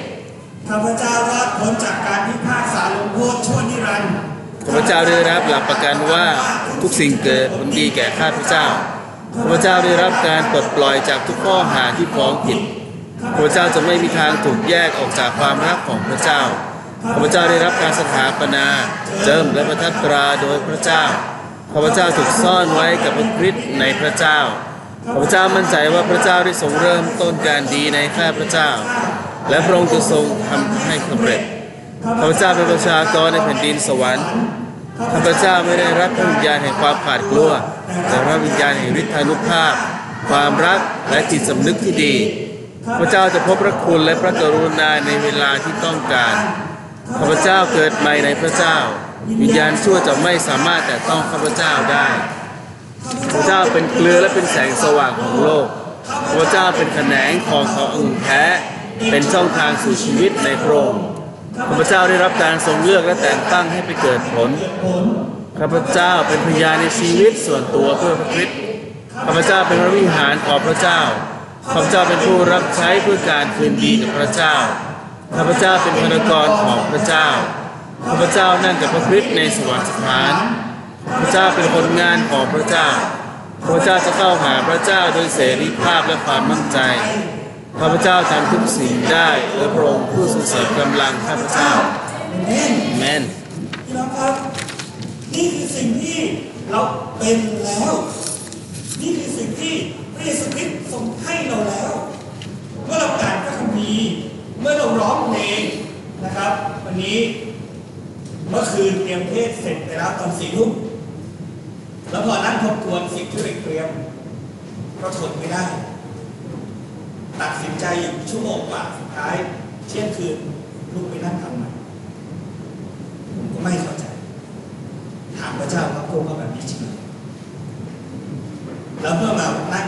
ข้าพเจ้ารอดพ้นจากการพิพากษาลงโทษชั่วนิรันดร์ข้าพเจ้าได้รับหลักประกันว่าทุกสิ่งเกิดผลดีแก่ข้าพเจ้าข้าพเจ้าได้รับการปลดปล่อยจากทุกข้อหาที่ฟ้องผิด ข้าพเจ้าจะไม่มีทางถูกแยกออกจากความรักของพระเจ้าข้าพเจ้าได้รับการสถาปนา เจิมและประทับตราโดยพระเจ้าข้าพเจ้าถูกซ่อนไว้กับพระคริสต์ในพระเจ้าข้าพเจ้ามั่นใจว่าพระเจ้าได้ทรงเริ่มต้นการดีในข้าพระเจ้า และพระองค์จะทรงทำให้สำเร็จข้าพเจ้าเป็นประชากรในแผ่นดินสวรรค์ข้าพเจ้าไม่ได้รับพระวิญญาณแห่งความขาดกลัว แต่พระวิญญาณแห่งฤทธานุภาพ ความรักและจิตสำนึกที่ดี พระเจ้าจะพบพระคุณและพระกรุณาในเวลาที่ต้องการ ข้าพเจ้าเกิดใหม่ในพระเจ้า วิญญาณชั่วจะไม่สามารถแต่ต้องข้าพเจ้าได้ พระเจ้าเป็นเกลือและเป็นแสงสว่างของโลก พระเจ้าเป็นแขนงของเขาองค์แท้ เป็นช่องทางสู่ชีวิตในพระองค์ ข้าพเจ้าได้รับการทรงเลือกและแต่งตั้งให้ไปเกิดผล ข้าพเจ้าเป็นพยานในชีวิตส่วนตัวเพื่อพระคริสต์ ข้าพเจ้าเป็นพระวิหารของพระเจ้า ข้าพเจ้าเป็นผู้รับใช้เพื่อการคืนดีกับพระเจ้า ข้าพเจ้าเป็นพนักรของพระเจ้า ข้าพเจ้านั่งกับพระคริสต์ในสวรรคสถานข้าพเจ้าเป็นคนงานของพระเจ้าข้าพเจ้าจะเข้าหาพระเจ้าโดยเสรีภาพและความมั่นใจ ข้าพเจ้าทำทุกสิ่งได้และพระองค์ผู้ทรงเสริมกำลังข้าพเจ้าเมนพี่น้องครับ นี่คือสิ่งที่เราเป็นแล้ว นี่คือสิ่งที่ ยซูคริสต์ทรงให้เราแล้ว เมื่อเราอ่านพระคัมภีร์เมื่อเราร้องเพลงนะครับ วันนี้เมื่อคืนเตรียมเทศเสร็จไปแล้วตอนสี่ทุ่มแล้วพอนั่งทบทวนสิ่งที่เราเตรียมก็ทนไม่ได้ ตัดสินใจอยู่ชั่วโมงกว่าสุดท้าย เที่ยงคืนลุกไปนั่งทำใหม่ผมก็ไม่เข้าใจ ถามพระเจ้าว่าโกงแบบนี้จริงไหมแล้วเมื่อมานั่งวันนี้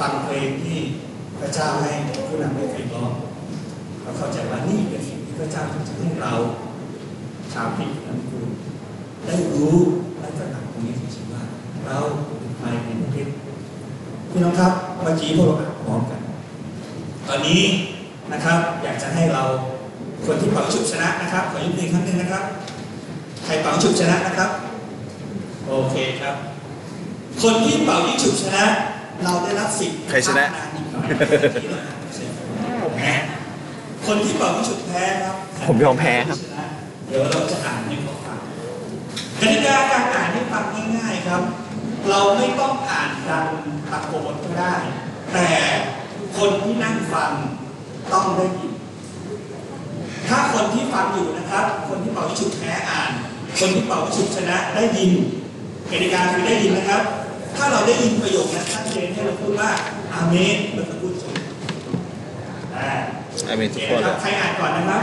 ฟังเพลงที่พระเจ้าให้ผู้นำได้เคยร้องเราเข้าใจว่านี่เป็นสิ่งที่พระเจ้าจะให้เรา ชาวพิษนั้นคุณได้รู้และตระหนักตรงนี้จริงๆว่า เราเป็นใครในพระคริตพี่น้องครับเมื่อกี้พวกเราอ่านพร้อมกัน ตอนนี้นะครับอยากจะให้เราคนที่เป่าฉุบชนะนะครับขอยุบมือครั้งหนึ่งนะครับใครเป่าฉุบชนะนะครับ โอเคครับ คนที่เป่ายิงฉุบชนะ เราได้รับสิทธิ์ใครชนะพักงาอีกหน่อยผมแพ้คคนที่เป่าวิชุดแพ้ครับ ผมยอมแพ้ครับ เดี๋ยวเราจะอ่านให้เขาฟังกติกาการอ่านให้ฟังง่ายๆครับ เราไม่ต้องอ่านดังตะโกนก็ได้ แต่คนที่นั่งฟังต้องได้ยิน ถ้าคนที่ฟังอยู่นะครับ คนที่เป่าวิชุดแพ้อ่าน คนที่เป่าวิชุดชนะได้ยินกติกาคือได้ยินนะครับ ถ้าเราได้ยินประโยคนั้นชัดเจนให้เราพูดว่าอาเมนเมื่อสักครู่ชมอ่าอาเมนโอทุเคกคนนะครับใครอ่านก่อนนะครับ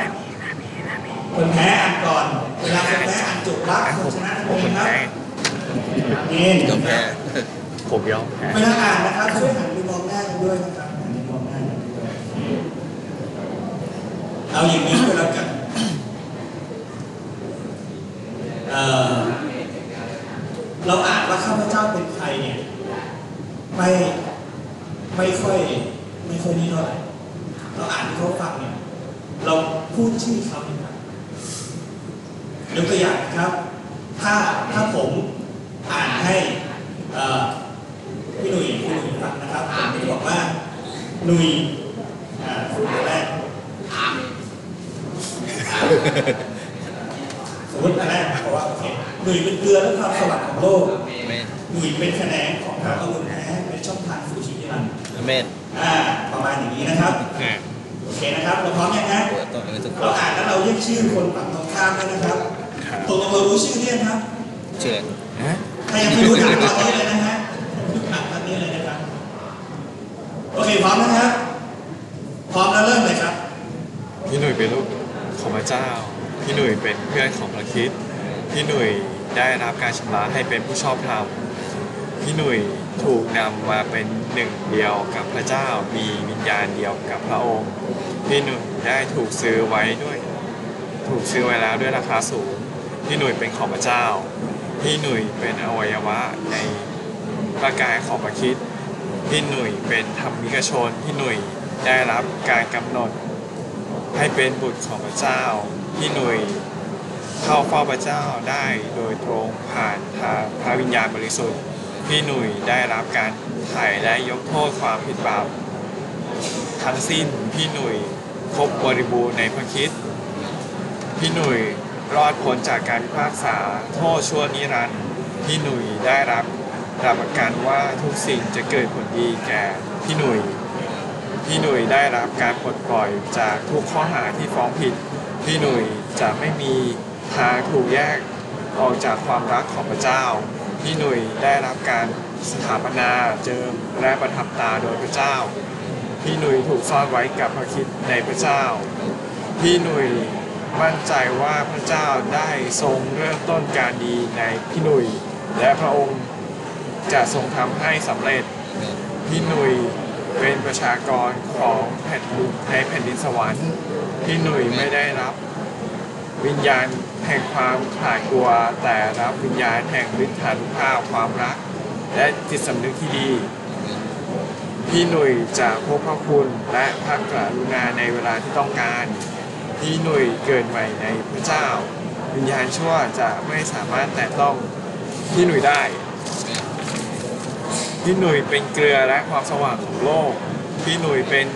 คนแพ้อ่านก่อน เวลาคนแพ้อ่านจบรับคนชนะทำเองครับอาเมนยอมแพ้ผมยอมแพ้เวลาอ่านนะครับช่วยหันไปมองหน้ากันด้วยนะครับหันไปมองหน้ากันด้วยเอาอย่างนี้ก็แล้วกันเอ่อเราอ่านว่าข้าพเจ้าเป็นใครเนี่ย ไม่ไม่ค่อยไม่ค่อยนี่เท่าไหร่เราอ่านให้เขาฟังเนี่ย เรา พูดชื่อเขาเนี่ยครับยกตัวอย่างนะครับ ถ้าถ้าผมอ่านให้เอ่อพี่หนุ่ยพี่หนุ่ยฟังนะครับผมจะบอกว่าหนุ่ยอ่าคุณแรกสมมติอันแรกบอกว่าโอเคหนุ่ยเป็นเกลือและความสว่างของโลก อาเมน หนุ่ยเป็นแขนงของพระองค์แท้เป็นช่องทางสู่ชีวิตนิรันดร์ อาเมน อ่าประมาณอย่างนี้นะครับ โอเคนะครับ เราพร้อมยังฮะ ต้องเออทุกค เรา น อ่านแล้วเราเรียกชื่อคนฝั่งตรงข้ามด้วยนะครับตกลงเรารู้ชื่อเรียกครับ เชื่อ ถ้ายังไม่รู้ถามตอนนี้เลยนะฮะถามตอนนี้เลยนะครับ โอเคพร้อมนะครับ พร้อมแล้วเริ่มเลยครับ พี่หนุ่ยเป็นลูกของพระเจ้า พี่หนุ่ยเป็นเพื่อนของพระคริดพี่หนุ่ยได้รับการชำระให้เป็นผู้ชอบธรรม พี่หนุ่ยถูกนำมาเป็นหนึ่งเดียวกับพระเจ้า มีวิญญาณเดียวกับพระองค์ พี่หนุ่ยได้ถูก ซื้อไว้ด้วย ถูกซื้อไว้แล้วด้วยราคาสูง พี่หนุ่ยเป็นของพระเจ้า พี่หนุ่ยเป็นอวัยวะในร่างกายของพระคิดพี่หนุ่ยเป็นธรรมิกชน พี่หนุ่ยได้รับการกำหนด ให้เป็นบุตรของพระเจ้า พี่หนุ่ยเข้าเฝ้าพระเจ้าได้โดยตรงผ่านทางพระวิญญาณบริสุทธิ์ พี่หนุ่ยได้รับการไถ่และยกโทษความผิดบาปทั้งสิ้นพี่หนุ่ย ครบบริบูรณ์ในพระคิดพี่หนุ่ยรอดพ้นจากการพิพากษาโทษชั่วนิรันดร์พี่หนุ่ยได้รับรับประกันว่าทุกสิ่งจะเกิดผลดีแก่พี่หนุ่ยพี่หนุ่ยได้รับการปลดปล่อยจากทุกข้อหาที่ฟ้องผิด พี่หนุ่ยจะไม่มีทางถูกแยกออกจากความรักของพระเจ้า พี่หนุ่ยได้รับการสถาปนาเจิมและประทับตาโดยพระเจ้า พี่หนุ่ยถูกซ่อนไว้กับพระคิดในพระเจ้า พี่หนุ่ยมั่นใจว่าพระเจ้าได้ทรงเริ่มต้นการดีในพี่หนุ่ยและพระองค์จะทรงทำให้สำเร็จ พี่หนุ่ยเป็นประชากรของแผ่นดินในแผ่นดินสวรรค์พี่หนุ่ยไม่ได้รับ วิญญาณแห่งความขลาดกลัว แต่รับวิญญาณแห่งฤทธานุภาพความรัก และจิตสำนึกที่ดี พี่หนุ่ยจะพบพระคุณและพระกรุณาในเวลาที่ต้องการ พี่หนุ่ยเกิดใหม่ในพระเจ้า วิญญาณชั่วจะไม่สามารถแตะต้องพี่หนุ่ยได้ พี่หนุ่ยเป็นเกลือและความสว่างของโลก พี่หนุ่ยเป็น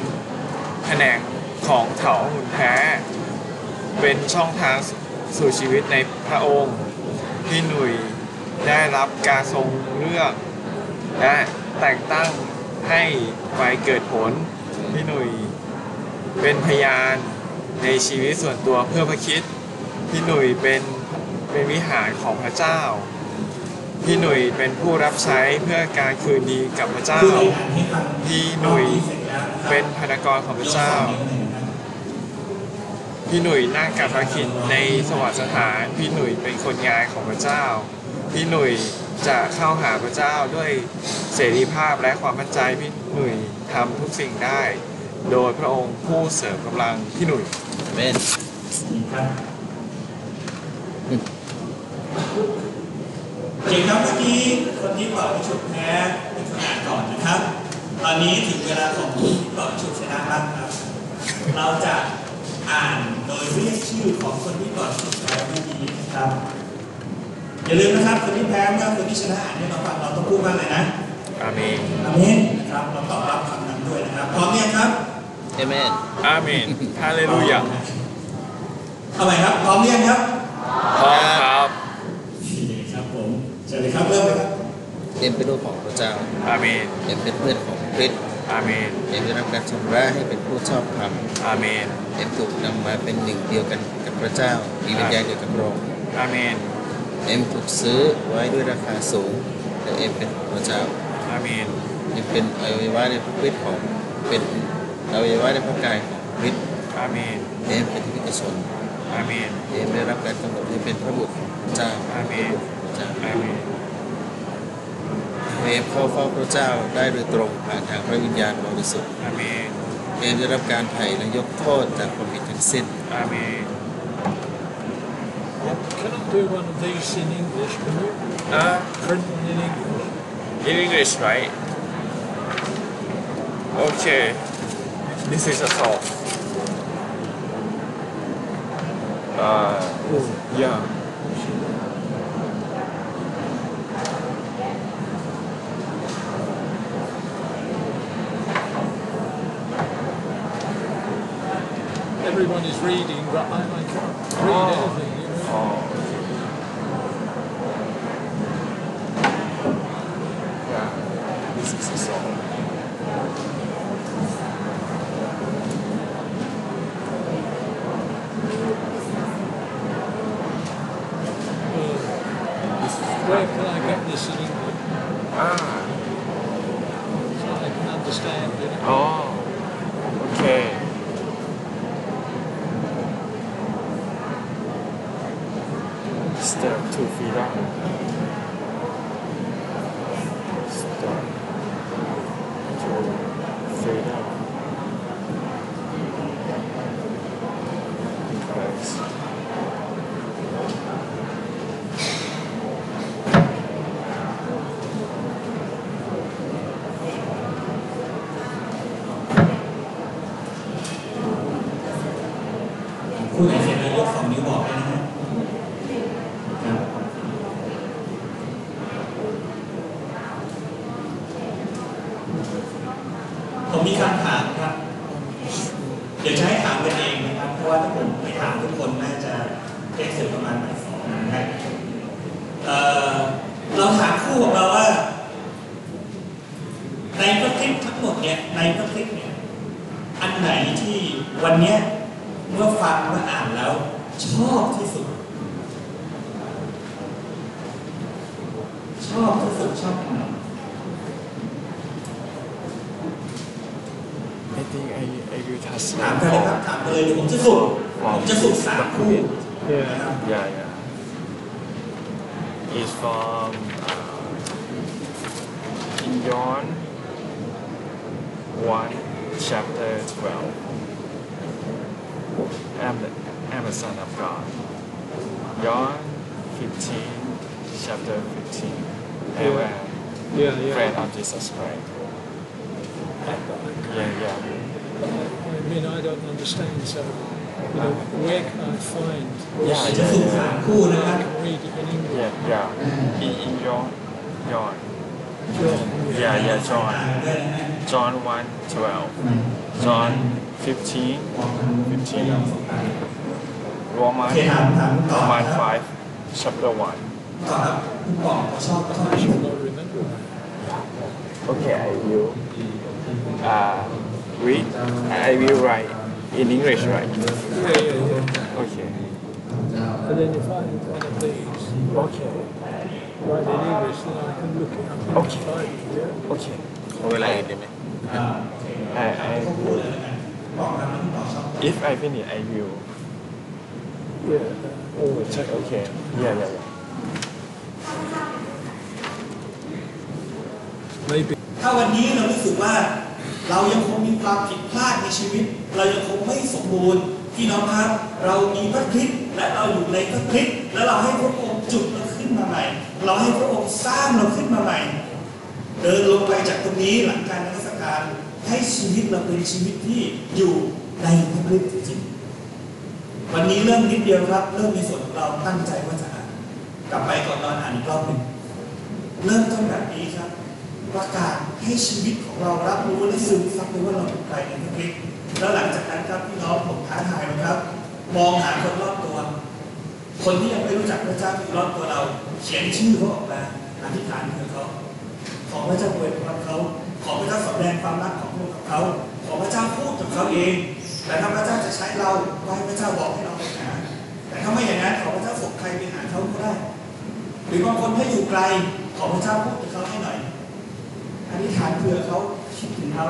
แผนงของเถาหุ่นแท้ เป็นช่องทางสู่ชีวิตในพระองค์ พี่หนุ่ยได้รับการทรงเลือกและแต่งตั้ง ให้ไปเกิดผลพี่หนุ่ยเป็นพยานในชีวิตส่วนตัวเพื่อพระคิดพี่หนุ่ยเป็นเป็นวิหารของพระเจ้า พี่หนุ่ยเป็นผู้รับใช้เพื่อการคืนดีกับพระเจ้า พี่หนุ่ยเป็นพนักงานของพระเจ้า พี่หนุ่ยนั่งกับพระคิดในสวรรคสถาน พี่หนุ่ยเป็นคนงานของพระเจ้า พี่หนุ่ย จะเข้าหาพระเจ้าด้วยเสรีภาพและความมั่นใจพี่หนุ่ยทำทุกสิ่งได้ โดยพระองค์ผู้เสริมกำลังพี่หนุ่ยอาเมนนี่ครับเก่งครับเมื่อกี้คนที่เป่าฉุดแพ้เป็นคนอ่านก่อนนะครับ ตอนนี้ถึงเวลาของคนที่เป่าฉุดชนะแล้วครับ เราจะอ่านโดยเรียกชื่อของคนที่เป่ายิงฉุบแพ้ไม่ดีนะครับ อย่าลืมนะครับคนที่แพ้เมื่อคนที่ชนะอ่านให้เราฟังเราต้องพูดว่าอะไรนะอาเมนอาเมนนะครับเราตอบรับคำนั้นด้วยนะครับพร้อมเนี่ยงครับเอเมนอาเมนฮาเลลูยาเอาใหม่ครับพร้อมหรือยังครับพร้อมครับโอเคครับผมเชิญเลยครับเริ่มเลยครับเอ็มเป็นลูกของพระเจ้าอาเมนเอ็มเป็นเพื่อนของคริสต์อาเมนเอ็มได้รับการชำระให้เป็นผู้ชอบธรรมอาเมนเอ็มถูกนำมาเป็นหนึ่งเดียวกันกับพระเจ้ามีวิญญาณเดียวกับพระองค์อาเมน เอ็มถูกซื้อไว้ด้วยราคาสูงและเอ็มเป็นของพระเจ้าอาเมนเอ็มเป็นอวัยวะในพระคริสต์ของเป็นอวัยวะในพระกายของคริสต์อาเมนเอ็มเป็นวิสุทธิชนอาเมนเอ็มได้รับการกำหนดให้เป็นพระบุตรของพระเจ้าอาเมนพระเจ้าอาเมนเอ็มเข้าเฝ้าพระเจ้าได้โดยตรงผ่านทางพระวิญญาณบริสุทธิ์อาเมนเอ็มได้รับการไถ่และยกโทษจากความผิดทั้งสิ้นอาเมน Can I do one of these in English? Can you Uh, print one in English? in English, right? Okay. This is a song. Uh, yeah. Everyone is reading, but I, I can't read Oh. anything. ผมมีคำถามครับ เดี๋ยวจะให้ถามกันเองนะครับ เพราะว่าถ้าผมไปถามทุกคนน่าจะเอ็กเสร็จประมาณบ่ายสองนะครับเเราถามคู่ของเราว่า ในพระคลิปทั้งหมดเนี่ย ในพระคลิปเนี่ย อันไหนที่วันเนี้ยเมื่อฟังเมื่ออ่านแล้ว ชอบที่สุด ชอบที่สุดชอบอันไหน I I will touch ถามกันเลยครับถามกันเลยเดี๋ยวผมจะสุ่มผมจะสุ่มสามคู่นะครับ Yeah, yeah. It's from uh, in John 1, chapter 12. I'm the, I'm the Son of God. John 15, chapter 15. And we're Yeah, yeah. friend of Jesus Christ. Yeah, yeah. I mean, I don't understand, so, you know, where can I find yeah, yeah, yeah. I can read in English? Yeah, yeah. In, in John. John. John. Yeah, yeah, John. John 1, 12. John 15, 15. Romans Roman 5, chapter 1. I should not remember. Okay, I will. Uh, read. I will write in English, right? Yeah, yeah, yeah. Okay. And then if I have one of these, Okay. write in English, then I can look it up in Okay. the Bible. Yeah. Okay. ขอเวลาอีกได้ไหมอ่า I, I, พูดเลยแล้วกันบอกครับคุณปองชอบ if I finish, I will. Yeah. Or take Okay. Yeah, yeah, yeah. maybe ถ้าวันนี้เรารู้สึกว่า เรายังคงมีความผิดพลาดในชีวิต เรายังคงไม่สมบูรณ์พี่น้องครับเรามีพระคริสต์และเราอยู่ในพระคริสต์และเราให้พระองค์จุดเราขึ้นมาใหม่ เราให้พระองค์สร้างเราขึ้นมาใหม่ เดินลงไปจากตรงนี้หลังการนมัสการให้ชีวิตเราเป็นชีวิตที่อยู่ในพระคริสต์จริงๆวันนี้เริ่มนิดเดียวครับ เริ่มในส่วนของเราตั้งใจว่าจะอ่านกลับไปก่อนนอนอ่านอีกรอบหนึ่งเริ่มต้นแบบนี้ครับ ประกาศให้ชีวิตของเรารับรู้และซึมซับเลยว่าเราเป็นใครในพระคริสต์แล้วหลังจากนั้นครับพี่น้องผมท้าทายนะครับ มองหาคนรอบตัว คนที่ยังไม่รู้จักพระเจ้าที่อยู่รอบตัวเรา เขียนชื่อเขาออกมาอธิษฐานเพื่อเขาขอพระเจ้าอวยพรเขาขอพระเจ้าสำแดงความรักของพระองค์กับเขาขอพระเจ้าพูดกับเขาเอง แต่ถ้าพระเจ้าจะใช้เราก็ให้พระเจ้าบอกให้เราไปหาแต่ถ้าไม่อย่างนั้นขอพระเจ้าส่งใครไปหาเขาก็ได้ หรือบางคนถ้าอยู่ไกลขอพระเจ้าพูดกับเขาให้หน่อย อธิษฐานเผื่อเขาคิดถึงเขา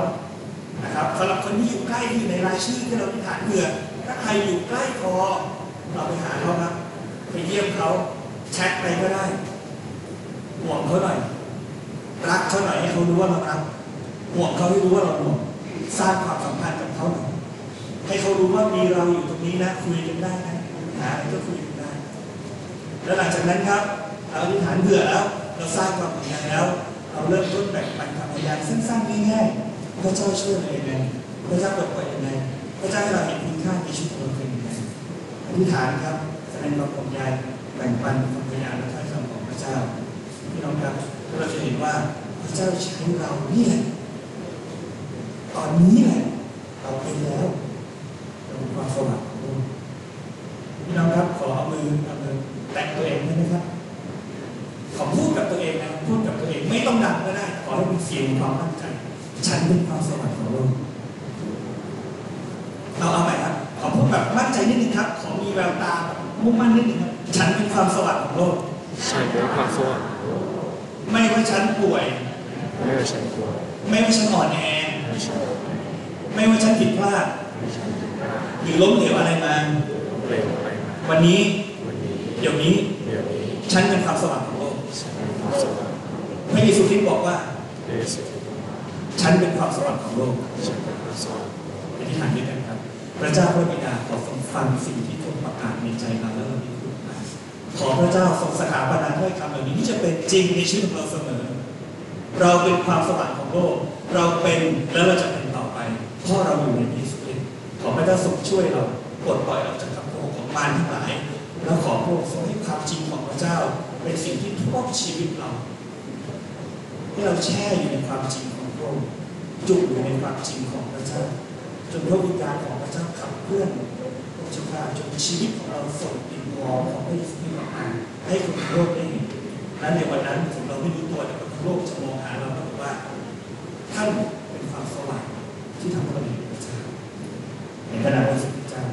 นะครับสำหรับคนที่อยู่ใกล้ที่อยู่ในรายชื่อที่เราอธิษฐานเผื่อถ้าใครอยู่ใกล้พอเราไปหาเขาครับไปเยี่ยมเขาแชทไปก็ได้ห่วงเขาหน่อยรักเขาหน่อยให้เขารู้ว่าเรารักห่วงเขาให้รู้ว่าเราห่วงสร้างความสัมพันธ์กับเขาหน่อยให้เขารู้ว่ามีเราอยู่ตรงนี้นะคุยกันได้นะหาอะไรก็คุยกันได้แล้วหลังจากนั้นครับเราอธิษฐานเบื่อแล้ว เราสร้างความสัมพันธ์แล้ว เราเริ่มต้นแบ่งปันคำพยานสั้นๆง่ายๆพระเจ้าช่วยเรายังไงพระเจ้าปลดปล่อยยังไงพระเจ้าให้เราเห็นคุณค่าในชีวิตของเราเป็นยังไงอธิษฐานครับแสดงความห่วงใยแบ่งปันคำพยานและถ้อยคำของพระเจ้าพี่น้องครับเราจะเห็นว่าพระเจ้าใช้เรานี่แหละตอนนี้แหละเราเป็นแล้วเราเป็นความสว่างของโลกพี่น้องครับขอเอามือเอามือแตะตัวเองได้ไหมครับ ขอพูดกับตัวเองนะพูดกับตัวเองไม่ต้องดังก็ได้ ขอให้เป็นเสียงของความมั่นใจ ฉันเป็นความสว่างของโลกเราเอาใหม่ครับ ขอพูดแบบมั่นใจนิดนึงครับ ขอมีแววตาแบบมุ่งมั่นนิดนึงครับฉันเป็นความสว่างของโลกฉันเป็นความสว่างไม่ว่าฉันป่วย ไม่ว่าฉันกลัวไม่ว่าฉันอ่อนแอไม่ว่าฉันไม่ว่าฉันผิดพลาดไม่ว่าฉันหรือล้มเหลวอะไรมาเร็วไปมาวันนี้วันนี้เดี๋ยวนี้เดี๋ยวนี้ ฉันเป็นความสว่างของโลกฉันเป็นความ สว่างพระเยซูคริสต์บอกว่า ฉันเป็นความสว่างของโลกฉันเป็นความสว่างอธิษฐานด้วยกันครับ พระเจ้าพระบิดาขอทรงฟังสิ่งที่ทรงประกาศในใจเราแล้วเราได้พูดมาขอพระเจ้าทรงสถาปนาถ้อยคำเหล่านี้ที่จะเป็นจริงในชีวิตของเราเสมอ เราเป็นความสว่างของโลก เราเป็นแล้วเราจะเป็นต่อไป เพราะเราอยู่ในพระเยซูคริสต์ขอพระเจ้าทรงช่วยเราปลดปล่อยเราจากคำโกหกของมารทั้งหลายแล้วขอพระองค์ทรงให้ความจริงของพระเจ้า เป็นสิ่งที่ท่วมชีวิตเราให้เราแช่อยู่ในความจริงของพระองค์จุอยู่ในความจริงของพระเจ้าจนพระวิญญาณของพระเจ้าขับเคลื่อนพระเจ้าาจนชีวิตของเราสดงติดวอของพระเยซูออกมาให้คนโลกได้เห็นและในวันนั้นถึงเราไม่รู้ตัวแต่คนโลกจะมองหาเราแล้วบอกว่าท่านเป็นความสว่างที่ทำให้เราเห็นพระเจ้าในขณะที่พระเจ้า